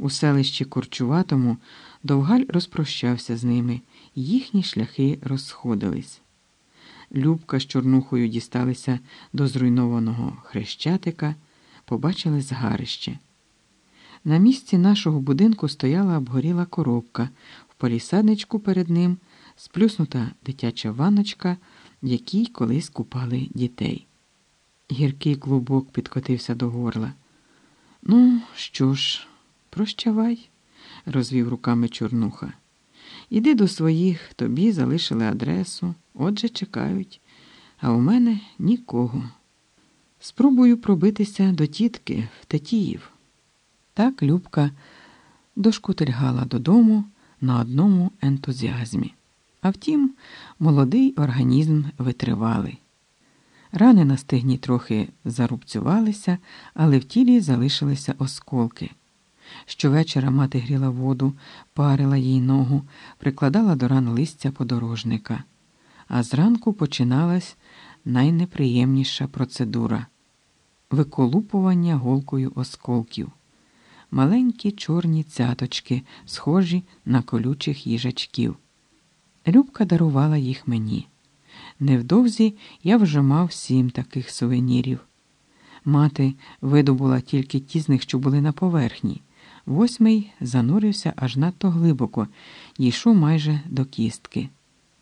У селищі Корчуватому Довгаль розпрощався з ними, їхні шляхи розсходились. Любка з Чорнухою дісталися до зруйнованого хрещатика, побачили згарище. На місці нашого будинку стояла обгоріла коробка, в полісадничку перед ним сплюснута дитяча ванночка, якій колись купали дітей. Гіркий клубок підкотився до горла. Ну, що ж, прощавай, розвів руками Чорнуха. Іди до своїх, тобі залишили адресу, отже чекають, а у мене нікого. Спробую пробитися до тітки в Тетіїв. Так Любка дошкутильгала додому на одному ентузіазмі. А втім, молодий організм витривалий. Рани на стегні трохи зарубцювалися, але в тілі залишилися осколки. Щовечора мати гріла воду, парила їй ногу, прикладала до ран листя подорожника. А зранку починалась найнеприємніша процедура виколупування голкою осколків. Маленькі чорні цяточки, схожі на колючих їжачків. Любка дарувала їх мені. Невдовзі я вже мав сім таких сувенірів. Мати видобула тільки ті з них, що були на поверхні. Восьмий занурився аж надто глибоко, дійшов майже до кістки.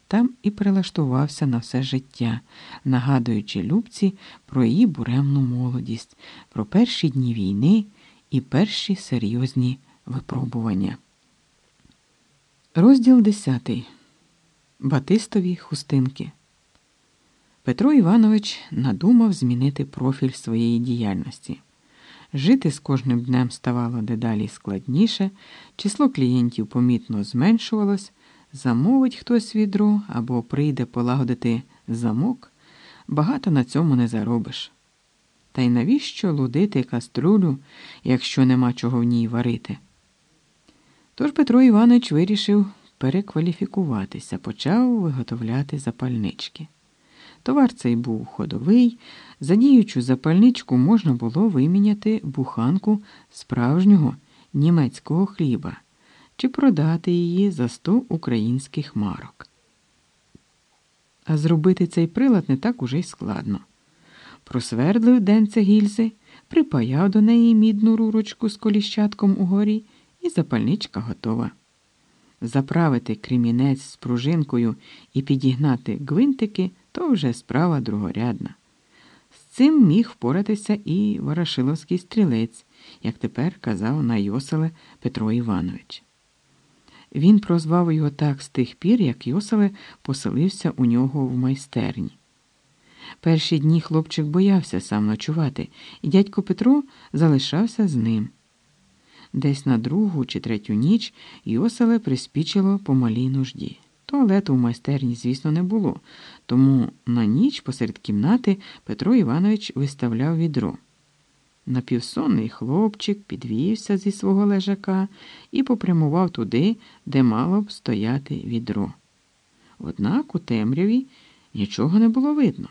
Там і прилаштувався на все життя, нагадуючи Любці про її буремну молодість, про перші дні війни і перші серйозні випробування. Розділ десятий. Батистові хустинки. Петро Іванович надумав змінити профіль своєї діяльності. Жити з кожним днем ставало дедалі складніше, число клієнтів помітно зменшувалось, замовить хтось відро або прийде полагодити замок, багато на цьому не заробиш. Та й навіщо лудити каструлю, якщо нема чого в ній варити? Тож Петро Іванович вирішив перекваліфікуватися, почав виготовляти запальнички. Товар цей був ходовий, за діючу запальничку можна було виміняти буханку справжнього німецького хліба чи продати її за 100 українських марок. А зробити цей прилад не так уже й складно. Просвердлив денце гільзи, припаяв до неї мідну рурочку з коліщатком угорі, і запальничка готова. Заправити кремінець з пружинкою і підігнати гвинтики то вже справа другорядна. З цим міг впоратися і Ворошиловський стрілець, як тепер казав на Йоселе Петро Іванович. Він прозвав його так з тих пір, як Йоселе поселився у нього в майстерні. Перші дні хлопчик боявся сам ночувати, і дядько Петро залишався з ним. Десь на другу чи третю ніч Йоселе приспічило по малій нужді. Туалету в майстерні, звісно, не було, тому на ніч посеред кімнати Петро Іванович виставляв відро. Напівсонний хлопчик підвівся зі свого лежака і попрямував туди, де мало б стояти відро. Однак у темряві нічого не було видно.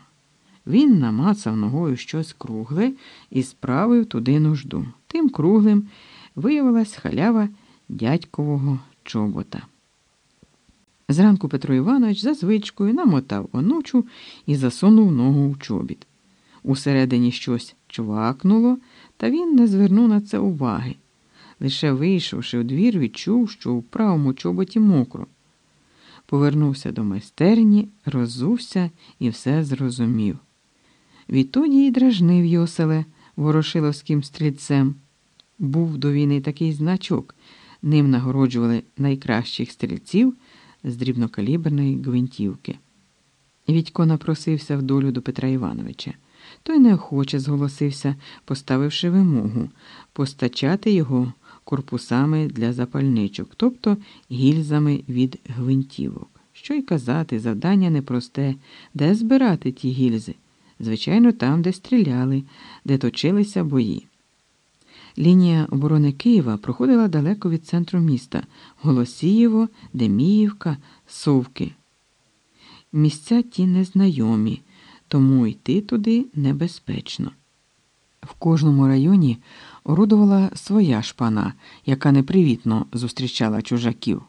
Він намацав ногою щось кругле і справив туди нужду. Тим круглим виявилась халява дядькового чобота. Зранку Петро Іванович за звичкою намотав онучу і засунув ногу в чобіт. Усередині щось чвакнуло, та він не звернув на це уваги. Лише вийшовши у двір, відчув, що у правому чоботі мокро. Повернувся до майстерні, розувся і все зрозумів. Відтоді й дражнив Йоселе ворошиловським стрільцем. Був до війни такий значок, ним нагороджували найкращих стрільців з дрібнокаліберної гвинтівки. Відько напросився в долю до Петра Івановича. Той неохоче зголосився, поставивши вимогу постачати його корпусами для запальничок, тобто гільзами від гвинтівок. Що й казати, завдання непросте, де збирати ті гільзи? Звичайно, там, де стріляли, де точилися бої. Лінія оборони Києва проходила далеко від центру міста Голосієво, Деміївка, Совки. Місця ті незнайомі, тому йти туди небезпечно. В кожному районі орудувала своя шпана, яка непривітно зустрічала чужаків.